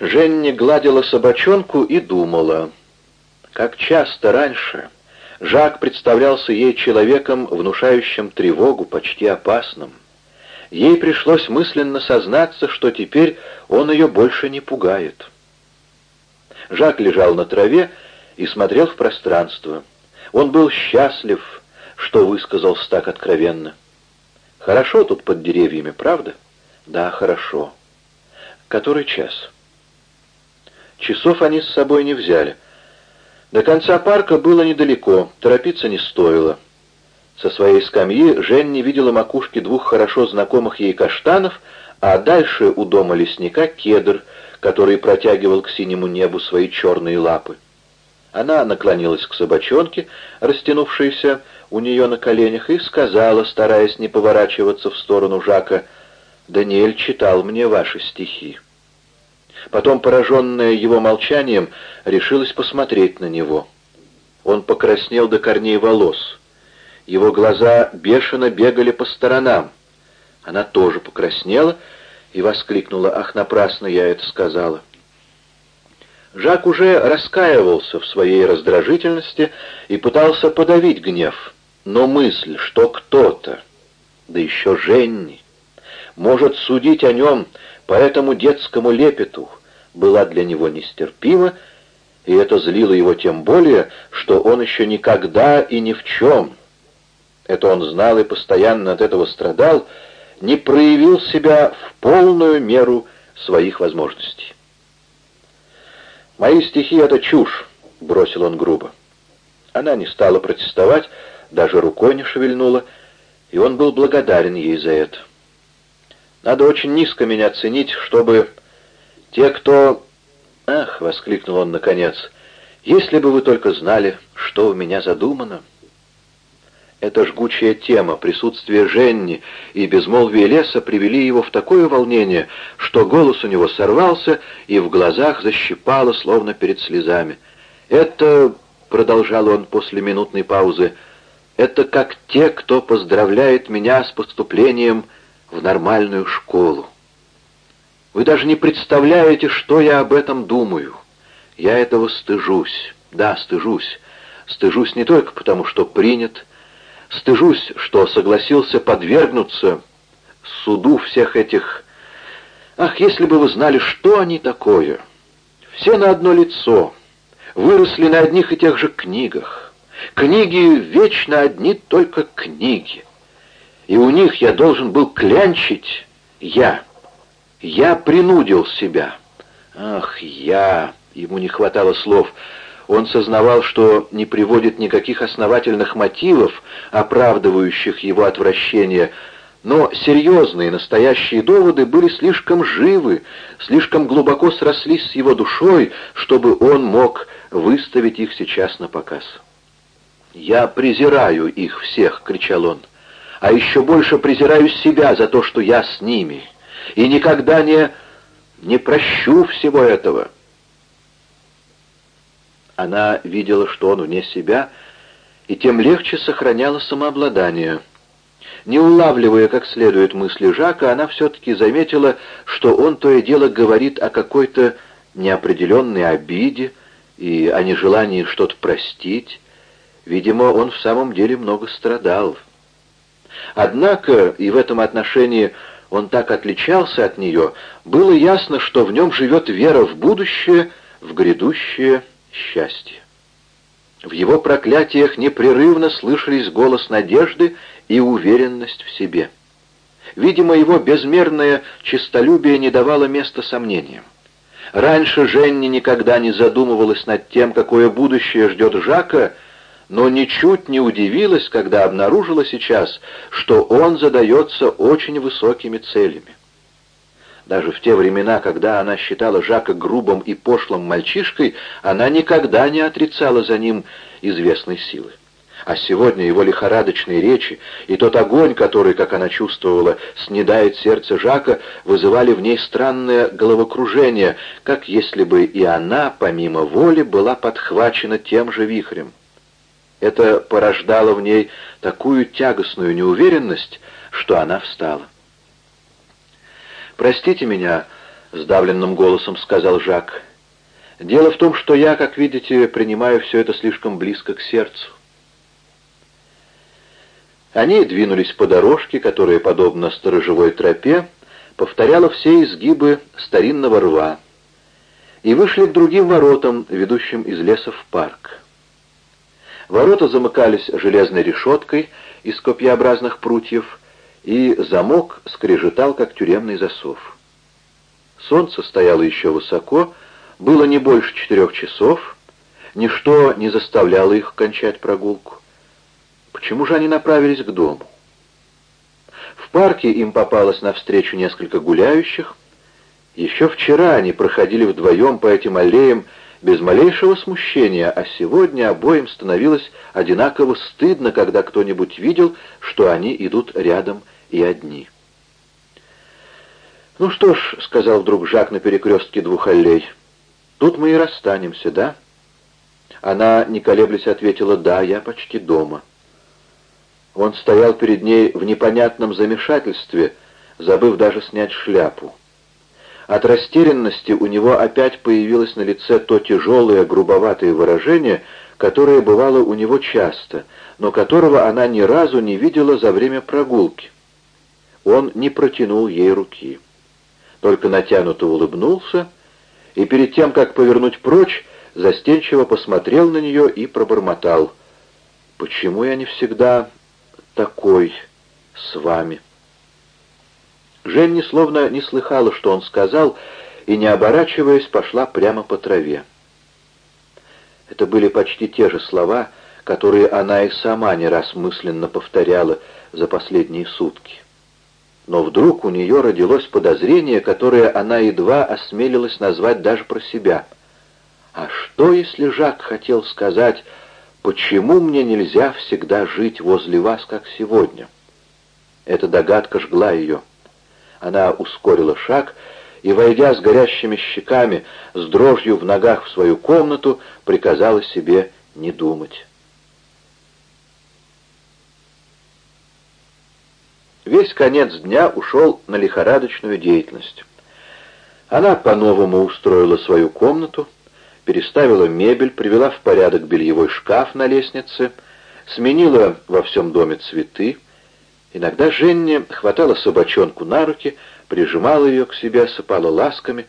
Женни гладила собачонку и думала. Как часто раньше Жак представлялся ей человеком, внушающим тревогу, почти опасным. Ей пришлось мысленно сознаться, что теперь он ее больше не пугает. Жак лежал на траве и смотрел в пространство. Он был счастлив, что высказался так откровенно. «Хорошо тут под деревьями, правда?» «Да, хорошо». «Который час?» Часов они с собой не взяли. До конца парка было недалеко, торопиться не стоило. Со своей скамьи Жень не видела макушки двух хорошо знакомых ей каштанов, а дальше у дома лесника кедр, который протягивал к синему небу свои черные лапы. Она наклонилась к собачонке, растянувшейся у нее на коленях, и сказала, стараясь не поворачиваться в сторону Жака, «Даниэль читал мне ваши стихи». Потом, пораженная его молчанием, решилась посмотреть на него. Он покраснел до корней волос. Его глаза бешено бегали по сторонам. Она тоже покраснела и воскликнула, «Ах, напрасно я это сказала!» Жак уже раскаивался в своей раздражительности и пытался подавить гнев, но мысль, что кто-то, да еще Женни, может судить о нем по этому детскому лепету была для него нестерпима, и это злило его тем более, что он еще никогда и ни в чем, это он знал и постоянно от этого страдал, не проявил себя в полную меру своих возможностей. «Мои стихи — это чушь», — бросил он грубо. Она не стала протестовать, даже рукой не шевельнула, и он был благодарен ей за это. Надо очень низко меня ценить, чтобы те, кто... Ах, — воскликнул он наконец, — если бы вы только знали, что у меня задумано. Эта жгучая тема, присутствие Женни и безмолвие леса привели его в такое волнение, что голос у него сорвался и в глазах защипало, словно перед слезами. «Это, — продолжал он после минутной паузы, — это как те, кто поздравляет меня с поступлением в нормальную школу. Вы даже не представляете, что я об этом думаю. Я этого стыжусь. Да, стыжусь. Стыжусь не только потому, что принят, стыжусь, что согласился подвергнуться суду всех этих... Ах, если бы вы знали, что они такое! Все на одно лицо, выросли на одних и тех же книгах. Книги вечно одни только книги. И у них я должен был клянчить я. Я принудил себя. Ах, я... Ему не хватало слов. Он сознавал, что не приводит никаких основательных мотивов, оправдывающих его отвращение, но серьезные, настоящие доводы были слишком живы, слишком глубоко срослись с его душой, чтобы он мог выставить их сейчас на показ. «Я презираю их всех!» — кричал он. «А еще больше презираю себя за то, что я с ними!» и никогда не... не прощу всего этого. Она видела, что он вне себя, и тем легче сохраняла самообладание. Не улавливая как следует мысли Жака, она все-таки заметила, что он то и дело говорит о какой-то неопределенной обиде и о нежелании что-то простить. Видимо, он в самом деле много страдал. Однако и в этом отношении он так отличался от нее, было ясно, что в нем живет вера в будущее, в грядущее счастье. В его проклятиях непрерывно слышались голос надежды и уверенность в себе. Видимо, его безмерное честолюбие не давало места сомнениям. Раньше Женни никогда не задумывалась над тем, какое будущее ждет Жака, но ничуть не удивилась, когда обнаружила сейчас, что он задается очень высокими целями. Даже в те времена, когда она считала Жака грубым и пошлым мальчишкой, она никогда не отрицала за ним известной силы. А сегодня его лихорадочные речи и тот огонь, который, как она чувствовала, снедает сердце Жака, вызывали в ней странное головокружение, как если бы и она, помимо воли, была подхвачена тем же вихрем. Это порождало в ней такую тягостную неуверенность, что она встала. «Простите меня, — сдавленным голосом сказал Жак. «Дело в том, что я, как видите, принимаю все это слишком близко к сердцу». Они двинулись по дорожке, которая, подобно сторожевой тропе, повторяла все изгибы старинного рва, и вышли к другим воротам, ведущим из леса в парк. Ворота замыкались железной решеткой из копьеобразных прутьев, и замок скрежетал, как тюремный засов. Солнце стояло еще высоко, было не больше четырех часов, ничто не заставляло их кончать прогулку. Почему же они направились к дому? В парке им попалось навстречу несколько гуляющих. Еще вчера они проходили вдвоем по этим аллеям без малейшего смущения, а сегодня обоим становилось одинаково стыдно, когда кто-нибудь видел, что они идут рядом и одни. «Ну что ж», — сказал вдруг Жак на перекрестке двух аллей, — «тут мы и расстанемся, да?» Она, не колеблясь, ответила «Да, я почти дома». Он стоял перед ней в непонятном замешательстве, забыв даже снять шляпу. От растерянности у него опять появилось на лице то тяжелое, грубоватое выражение, которое бывало у него часто, но которого она ни разу не видела за время прогулки. Он не протянул ей руки только натянуто улыбнулся и перед тем, как повернуть прочь, застенчиво посмотрел на нее и пробормотал. «Почему я не всегда такой с вами?» Женни словно не слыхала, что он сказал, и, не оборачиваясь, пошла прямо по траве. Это были почти те же слова, которые она и сама не раз мысленно повторяла за последние сутки но вдруг у нее родилось подозрение, которое она едва осмелилась назвать даже про себя. А что, если Жак хотел сказать, почему мне нельзя всегда жить возле вас, как сегодня? Эта догадка жгла ее. Она ускорила шаг и, войдя с горящими щеками, с дрожью в ногах в свою комнату, приказала себе не думать. Весь конец дня ушел на лихорадочную деятельность. Она по-новому устроила свою комнату, переставила мебель, привела в порядок бельевой шкаф на лестнице, сменила во всем доме цветы. Иногда Женя хватала собачонку на руки, прижимала ее к себе, осыпала ласками.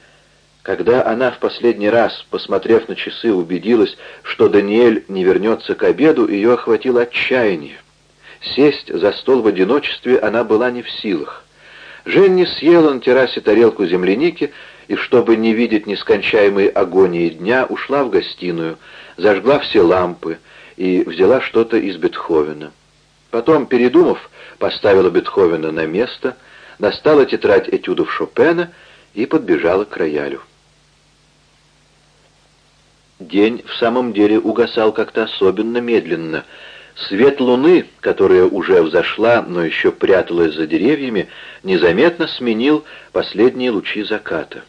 Когда она в последний раз, посмотрев на часы, убедилась, что Даниэль не вернется к обеду, ее охватило отчаяние. Сесть за стол в одиночестве она была не в силах. Женни съела на террасе тарелку земляники и, чтобы не видеть нескончаемой агонии дня, ушла в гостиную, зажгла все лампы и взяла что-то из Бетховена. Потом, передумав, поставила Бетховена на место, достала тетрадь этюдов Шопена и подбежала к роялю. День в самом деле угасал как-то особенно медленно — Свет луны, которая уже взошла, но еще пряталась за деревьями, незаметно сменил последние лучи заката.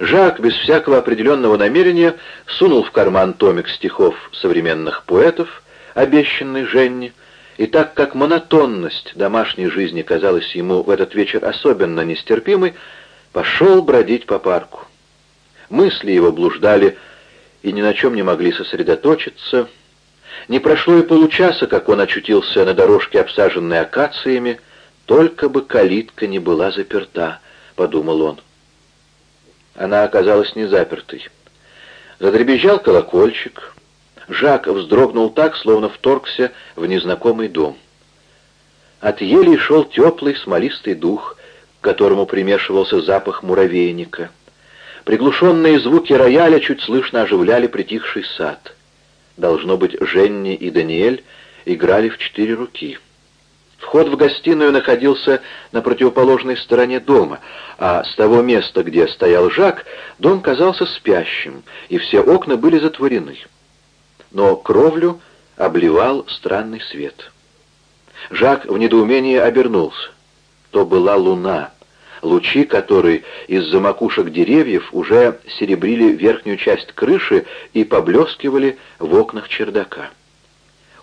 Жак, без всякого определенного намерения, сунул в карман томик стихов современных поэтов, обещанный Женне, и так как монотонность домашней жизни казалась ему в этот вечер особенно нестерпимой, пошел бродить по парку. Мысли его блуждали и ни на чем не могли сосредоточиться, не прошло и получаса, как он очутился на дорожке, обсаженной акациями, «Только бы калитка не была заперта», — подумал он. Она оказалась не запертой. Задребезжал колокольчик. Жак вздрогнул так, словно вторгся в незнакомый дом. От елей шел теплый смолистый дух, к которому примешивался запах муравейника. Приглушенные звуки рояля чуть слышно оживляли притихший сад. Должно быть, Женни и Даниэль играли в четыре руки. Вход в гостиную находился на противоположной стороне дома, а с того места, где стоял Жак, дом казался спящим, и все окна были затворены. Но кровлю обливал странный свет. Жак в недоумении обернулся. То была луна лучи которой из-за макушек деревьев уже серебрили верхнюю часть крыши и поблескивали в окнах чердака.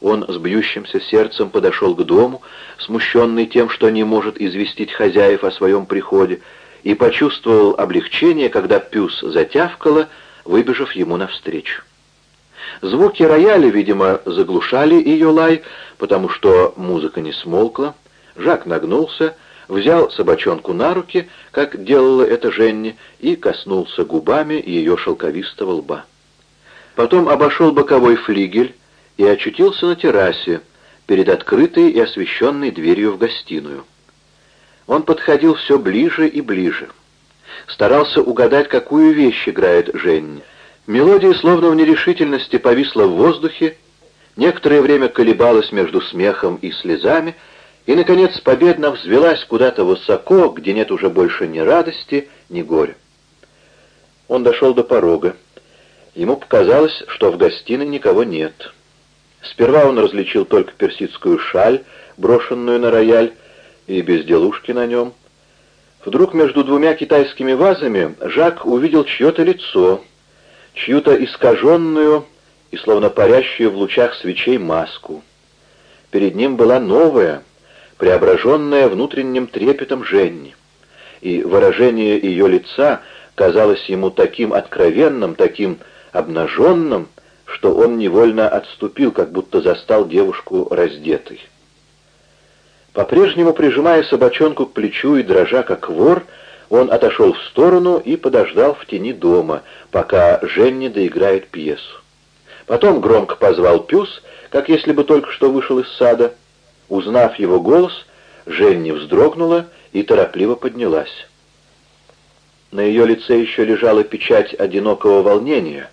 Он с бьющимся сердцем подошел к дому, смущенный тем, что не может известить хозяев о своем приходе, и почувствовал облегчение, когда Пюс затявкала, выбежав ему навстречу. Звуки рояля, видимо, заглушали ее лай, потому что музыка не смолкла. Жак нагнулся, взял собачонку на руки, как делала это Женни, и коснулся губами ее шелковистого лба. Потом обошел боковой флигель и очутился на террасе, перед открытой и освещенной дверью в гостиную. Он подходил все ближе и ближе. Старался угадать, какую вещь играет Женни. Мелодия, словно в нерешительности, повисла в воздухе, некоторое время колебалась между смехом и слезами, и, наконец, победно взвелась куда-то высоко, где нет уже больше ни радости, ни горя. Он дошел до порога. Ему показалось, что в гостиной никого нет. Сперва он различил только персидскую шаль, брошенную на рояль, и безделушки на нем. Вдруг между двумя китайскими вазами Жак увидел чье-то лицо, чью-то искаженную и словно парящую в лучах свечей маску. Перед ним была новая, преображенная внутренним трепетом Женни, и выражение ее лица казалось ему таким откровенным, таким обнаженным, что он невольно отступил, как будто застал девушку раздетой. По-прежнему прижимая собачонку к плечу и дрожа как вор, он отошел в сторону и подождал в тени дома, пока Женни доиграет пьесу. Потом громко позвал Пюс, как если бы только что вышел из сада. Узнав его голос, Женни вздрогнула и торопливо поднялась. На ее лице еще лежала печать одинокого волнения,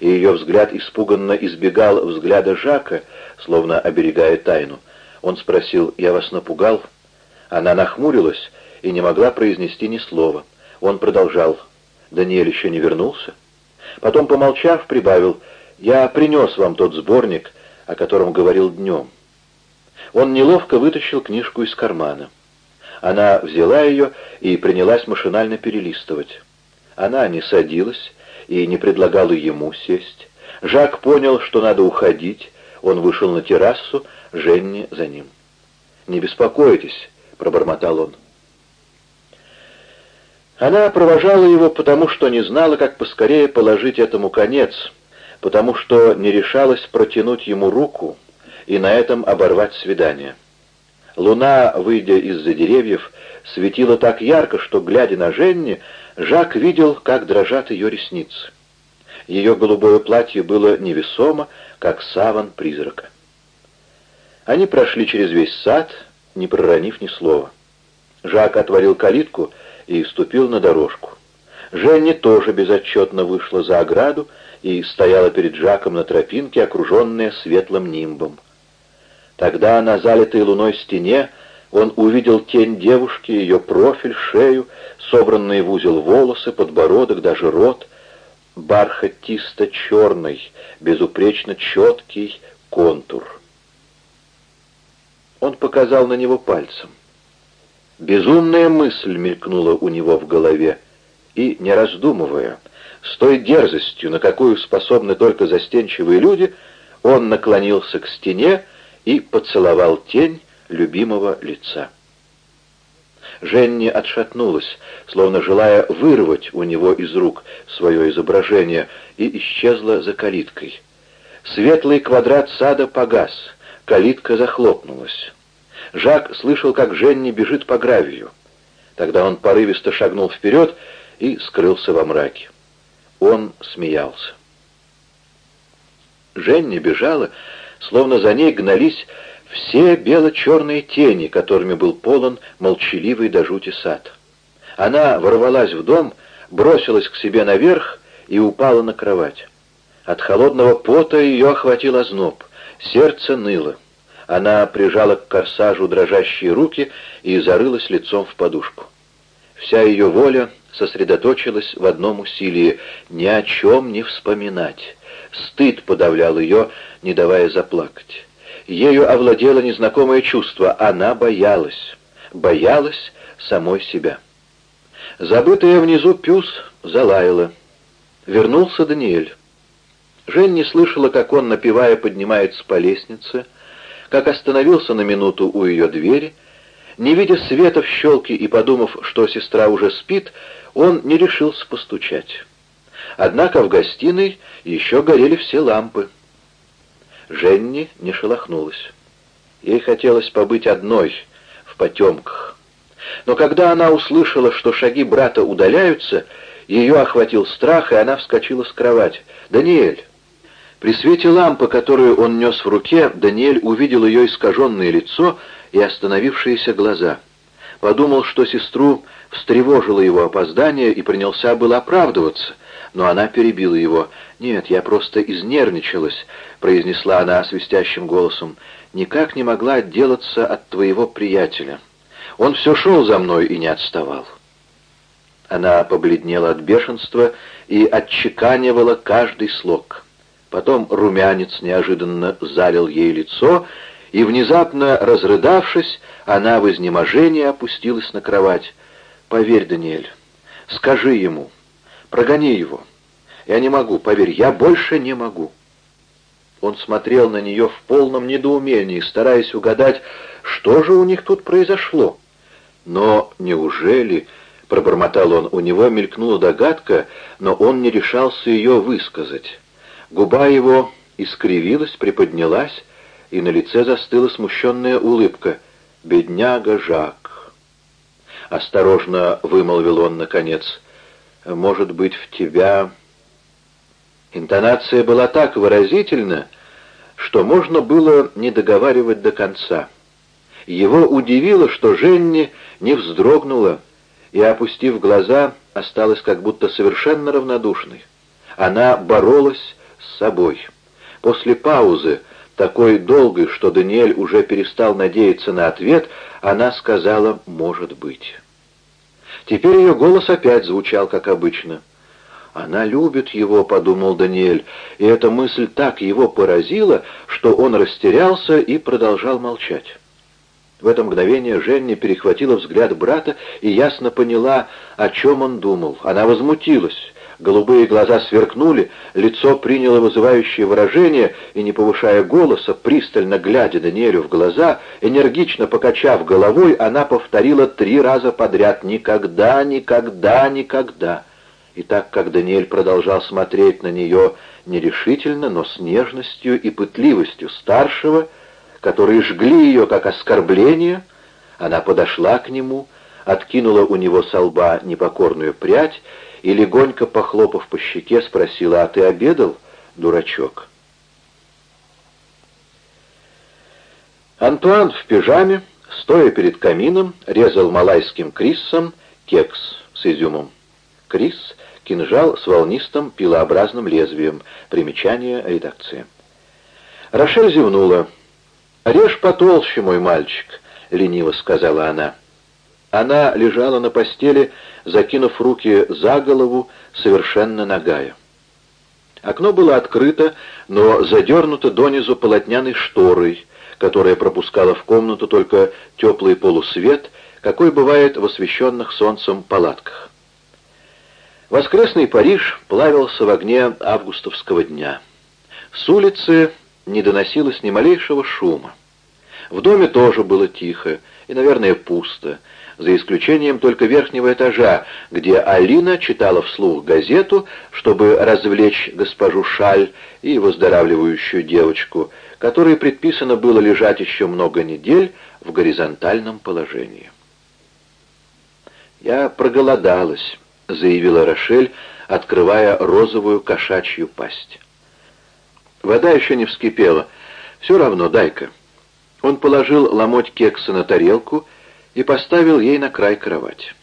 и ее взгляд испуганно избегал взгляда Жака, словно оберегая тайну. Он спросил, «Я вас напугал?» Она нахмурилась и не могла произнести ни слова. Он продолжал, «Даниэль еще не вернулся?» Потом, помолчав, прибавил, «Я принес вам тот сборник, о котором говорил днем». Он неловко вытащил книжку из кармана. Она взяла ее и принялась машинально перелистывать. Она не садилась и не предлагала ему сесть. Жак понял, что надо уходить. Он вышел на террасу, Женни за ним. «Не беспокойтесь», — пробормотал он. Она провожала его, потому что не знала, как поскорее положить этому конец, потому что не решалась протянуть ему руку и на этом оборвать свидание. Луна, выйдя из-за деревьев, светила так ярко, что, глядя на Женни, Жак видел, как дрожат ее ресницы. Ее голубое платье было невесомо, как саван призрака. Они прошли через весь сад, не проронив ни слова. Жак отворил калитку и ступил на дорожку. Женни тоже безотчетно вышла за ограду и стояла перед Жаком на тропинке, окруженная светлым нимбом. Тогда на залитой луной стене он увидел тень девушки, ее профиль, шею, собранные в узел волосы, подбородок, даже рот, бархатисто-черный, безупречно четкий контур. Он показал на него пальцем. Безумная мысль мелькнула у него в голове, и, не раздумывая, с той дерзостью, на какую способны только застенчивые люди, он наклонился к стене и поцеловал тень любимого лица. Женни отшатнулась, словно желая вырвать у него из рук свое изображение, и исчезла за калиткой. Светлый квадрат сада погас — Калитка захлопнулась. Жак слышал, как Женни бежит по гравию. Тогда он порывисто шагнул вперед и скрылся во мраке. Он смеялся. Женни бежала, словно за ней гнались все бело-черные тени, которыми был полон молчаливый до жути сад. Она ворвалась в дом, бросилась к себе наверх и упала на кровать. От холодного пота ее охватил озноб. Сердце ныло. Она прижала к корсажу дрожащие руки и зарылась лицом в подушку. Вся ее воля сосредоточилась в одном усилии — ни о чем не вспоминать. Стыд подавлял ее, не давая заплакать. Ею овладело незнакомое чувство. Она боялась. Боялась самой себя. Забытая внизу Пюс залаяла. Вернулся Даниэль. Жень не слышала, как он, напевая, поднимается по лестнице, как остановился на минуту у ее двери, Не видя света в щелке и подумав, что сестра уже спит, он не решился постучать. Однако в гостиной еще горели все лампы. Женни не шелохнулась. Ей хотелось побыть одной, в потемках. Но когда она услышала, что шаги брата удаляются, ее охватил страх, и она вскочила с кровати. «Даниэль!» При свете лампы, которую он нес в руке, Даниэль увидел ее искаженное лицо и остановившиеся глаза. Подумал, что сестру встревожило его опоздание и принялся был оправдываться, но она перебила его. «Нет, я просто изнервничалась», — произнесла она свистящим голосом. «Никак не могла отделаться от твоего приятеля. Он все шел за мной и не отставал». Она побледнела от бешенства и отчеканивала каждый слог. Потом румянец неожиданно залил ей лицо, и, внезапно разрыдавшись, она в изнеможении опустилась на кровать. «Поверь, Даниэль, скажи ему, прогони его. Я не могу, поверь, я больше не могу». Он смотрел на нее в полном недоумении, стараясь угадать, что же у них тут произошло. Но неужели, — пробормотал он, — у него мелькнула догадка, но он не решался ее высказать. Губа его искривилась, приподнялась, и на лице застыла смущенная улыбка. «Бедняга Жак!» Осторожно вымолвил он, наконец. «Может быть, в тебя...» Интонация была так выразительна, что можно было не договаривать до конца. Его удивило, что Женни не вздрогнула и, опустив глаза, осталась как будто совершенно равнодушной. Она боролась с собой. После паузы, такой долгой, что Даниэль уже перестал надеяться на ответ, она сказала «может быть». Теперь ее голос опять звучал, как обычно. «Она любит его», — подумал Даниэль, и эта мысль так его поразила, что он растерялся и продолжал молчать. В это мгновение Женя перехватила взгляд брата и ясно поняла, о чем он думал. Она возмутилась. Голубые глаза сверкнули, лицо приняло вызывающее выражение, и, не повышая голоса, пристально глядя Даниэлю в глаза, энергично покачав головой, она повторила три раза подряд «Никогда, никогда, никогда». И так как Даниэль продолжал смотреть на нее нерешительно, но с нежностью и пытливостью старшего, которые жгли ее как оскорбление, она подошла к нему, откинула у него со лба непокорную прядь и, легонько похлопав по щеке, спросила, «А ты обедал, дурачок?» Антуан в пижаме, стоя перед камином, резал малайским криссом кекс с изюмом. Крис — кинжал с волнистым пилообразным лезвием. Примечание редакции. Рошель зевнула. «Режь потолще, мой мальчик», — лениво сказала она. Она лежала на постели, закинув руки за голову, совершенно нагая. Окно было открыто, но задернуто донизу полотняной шторой, которая пропускала в комнату только теплый полусвет, какой бывает в освещенных солнцем палатках. Воскресный Париж плавился в огне августовского дня. С улицы не доносилось ни малейшего шума. В доме тоже было тихо и, наверное, пусто, за исключением только верхнего этажа, где Алина читала вслух газету, чтобы развлечь госпожу Шаль и выздоравливающую девочку, которой предписано было лежать еще много недель в горизонтальном положении. «Я проголодалась», — заявила Рошель, открывая розовую кошачью пасть. Вода еще не вскипела. «Все равно, дай-ка». Он положил ломоть кекса на тарелку и поставил ей на край кровати.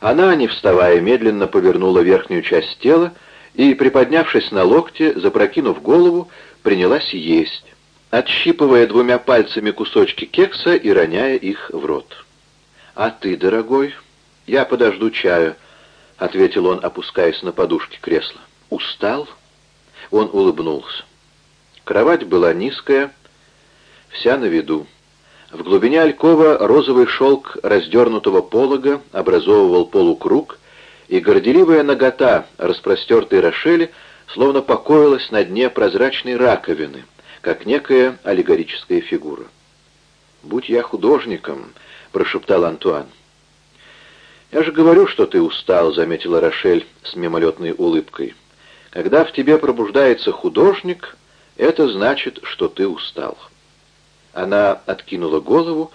Она, не вставая, медленно повернула верхнюю часть тела и, приподнявшись на локте, запрокинув голову, принялась есть, отщипывая двумя пальцами кусочки кекса и роняя их в рот. «А ты, дорогой, я подожду чаю», — ответил он, опускаясь на подушки кресла. «Устал?» Он улыбнулся. Кровать была низкая, вся на виду. В глубине алькова розовый шелк раздернутого полога образовывал полукруг, и горделивая нагота распростертой Рошели словно покоилась на дне прозрачной раковины, как некая аллегорическая фигура. «Будь я художником», — прошептал Антуан. «Я же говорю, что ты устал», — заметила Рошель с мимолетной улыбкой. «Когда в тебе пробуждается художник, это значит, что ты устал». Она откинула голову,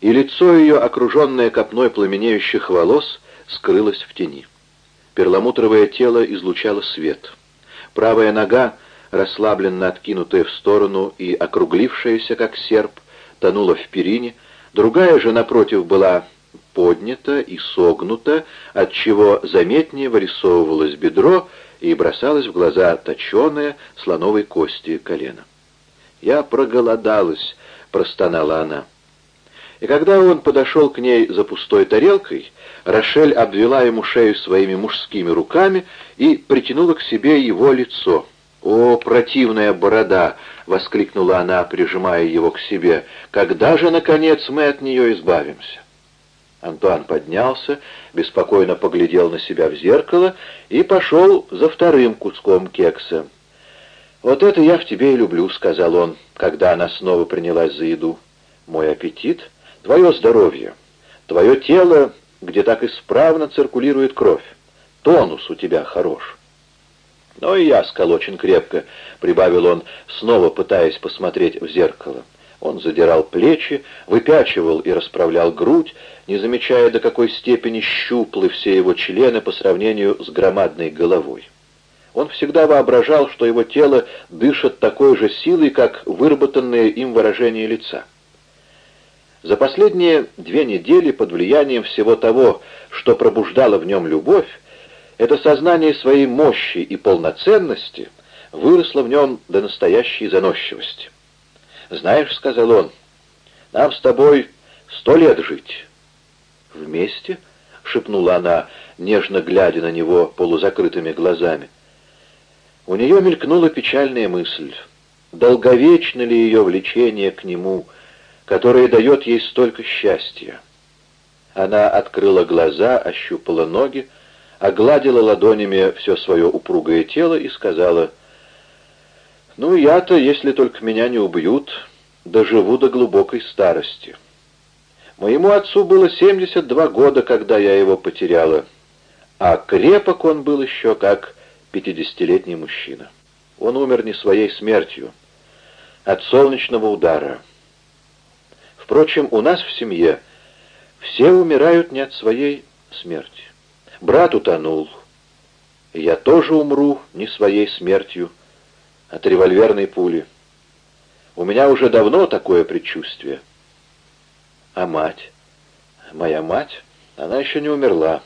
и лицо ее, окруженное копной пламенеющих волос, скрылось в тени. Перламутровое тело излучало свет. Правая нога, расслабленно откинутая в сторону и округлившаяся, как серп, тонула в перине, другая же, напротив, была поднята и согнута, отчего заметнее вырисовывалось бедро и бросалось в глаза точеное слоновой кости колено. «Я проголодалась», — простонала она. И когда он подошел к ней за пустой тарелкой, Рошель обвела ему шею своими мужскими руками и притянула к себе его лицо. «О, противная борода!» — воскликнула она, прижимая его к себе. «Когда же, наконец, мы от нее избавимся?» Антуан поднялся, беспокойно поглядел на себя в зеркало и пошел за вторым куском кекса. «Вот это я в тебе и люблю», — сказал он, когда она снова принялась за еду. «Мой аппетит, твое здоровье, твое тело, где так исправно циркулирует кровь. Тонус у тебя хорош». «Но и я сколочен крепко», — прибавил он, снова пытаясь посмотреть в зеркало. Он задирал плечи, выпячивал и расправлял грудь, не замечая, до какой степени щуплы все его члены по сравнению с громадной головой. Он всегда воображал, что его тело дышит такой же силой, как выработанное им выражение лица. За последние две недели под влиянием всего того, что пробуждало в нем любовь, это сознание своей мощи и полноценности выросло в нем до настоящей заносчивости. «Знаешь, — сказал он, — нам с тобой сто лет жить». «Вместе?» — шепнула она, нежно глядя на него полузакрытыми глазами. У нее мелькнула печальная мысль. Долговечно ли ее влечение к нему, которое дает ей столько счастья? Она открыла глаза, ощупала ноги, огладила ладонями все свое упругое тело и сказала — ну, я-то, если только меня не убьют, доживу до глубокой старости. Моему отцу было 72 года, когда я его потеряла, а крепок он был еще как пятидесятилетний мужчина. Он умер не своей смертью, от солнечного удара. Впрочем, у нас в семье все умирают не от своей смерти. Брат утонул, я тоже умру не своей смертью, от револьверной пули. У меня уже давно такое предчувствие. А мать? Моя мать? Она еще не умерла.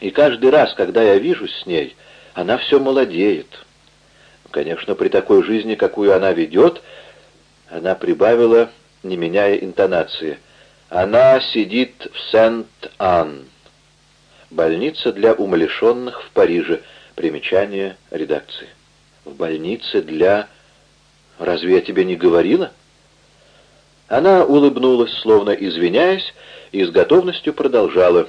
И каждый раз, когда я вижусь с ней, она все молодеет. Конечно, при такой жизни, какую она ведет, она прибавила, не меняя интонации. Она сидит в Сент-Ан. Больница для умалишенных в Париже. Примечание редакции в больнице для... Разве я тебе не говорила?» Она улыбнулась, словно извиняясь, и с готовностью продолжала.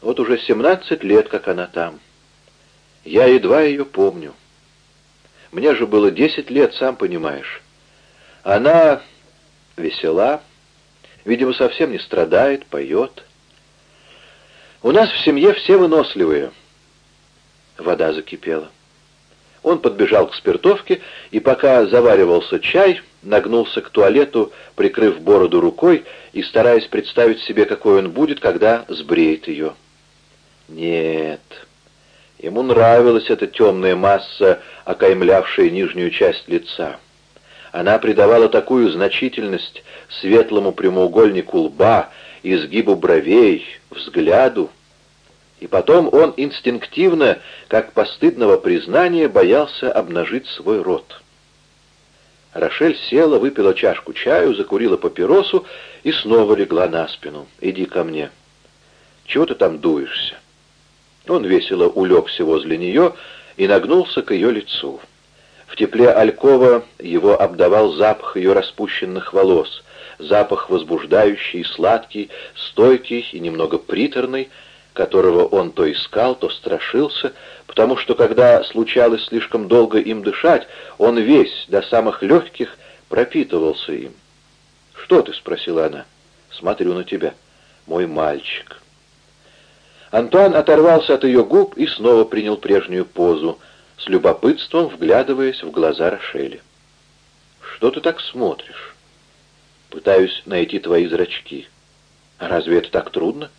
«Вот уже семнадцать лет, как она там. Я едва ее помню. Мне же было десять лет, сам понимаешь. Она весела, видимо, совсем не страдает, поет. У нас в семье все выносливые». Вода закипела. Он подбежал к спиртовке и, пока заваривался чай, нагнулся к туалету, прикрыв бороду рукой и стараясь представить себе, какой он будет, когда сбреет ее. Нет, ему нравилась эта темная масса, окаймлявшая нижнюю часть лица. Она придавала такую значительность светлому прямоугольнику лба, изгибу бровей, взгляду, и потом он инстинктивно, как постыдного признания, боялся обнажить свой рот. Рошель села, выпила чашку чаю, закурила папиросу и снова легла на спину. «Иди ко мне». «Чего ты там дуешься?» Он весело улегся возле нее и нагнулся к ее лицу. В тепле алькова его обдавал запах ее распущенных волос, запах возбуждающий, сладкий, стойкий и немного приторный, которого он то искал, то страшился, потому что, когда случалось слишком долго им дышать, он весь, до самых легких, пропитывался им. «Что ты?» — спросила она. Смотрю на тебя, мой мальчик». Антуан оторвался от ее губ и снова принял прежнюю позу, с любопытством вглядываясь в глаза Рошели. «Что ты так смотришь?» «Пытаюсь найти твои зрачки. А разве это так трудно?»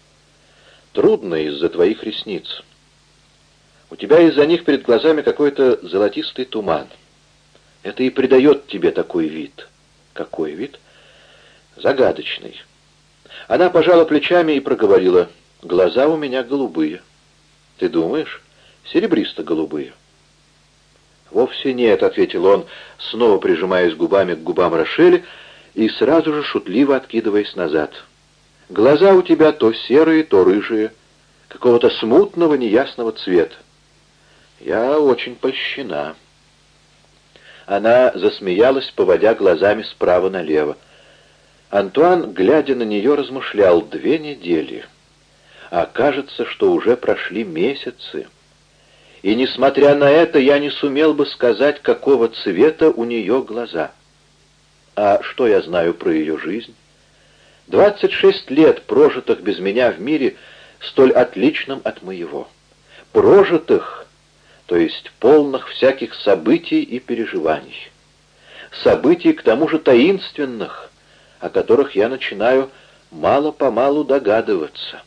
«Трудно из-за твоих ресниц. У тебя из-за них перед глазами какой-то золотистый туман. Это и придает тебе такой вид». «Какой вид?» «Загадочный». Она пожала плечами и проговорила, «Глаза у меня голубые». «Ты думаешь?» «Серебристо-голубые». «Вовсе нет», — ответил он, снова прижимаясь губами к губам Рошели и сразу же шутливо откидываясь назад. «Глаза у тебя то серые, то рыжие, какого-то смутного, неясного цвета. Я очень польщена». Она засмеялась, поводя глазами справа налево. Антуан, глядя на нее, размышлял две недели. А кажется, что уже прошли месяцы. И, несмотря на это, я не сумел бы сказать, какого цвета у нее глаза. А что я знаю про ее жизнь? Двадцать шесть лет, прожитых без меня в мире, столь отличном от моего. Прожитых, то есть полных всяких событий и переживаний. Событий, к тому же, таинственных, о которых я начинаю мало-помалу догадываться.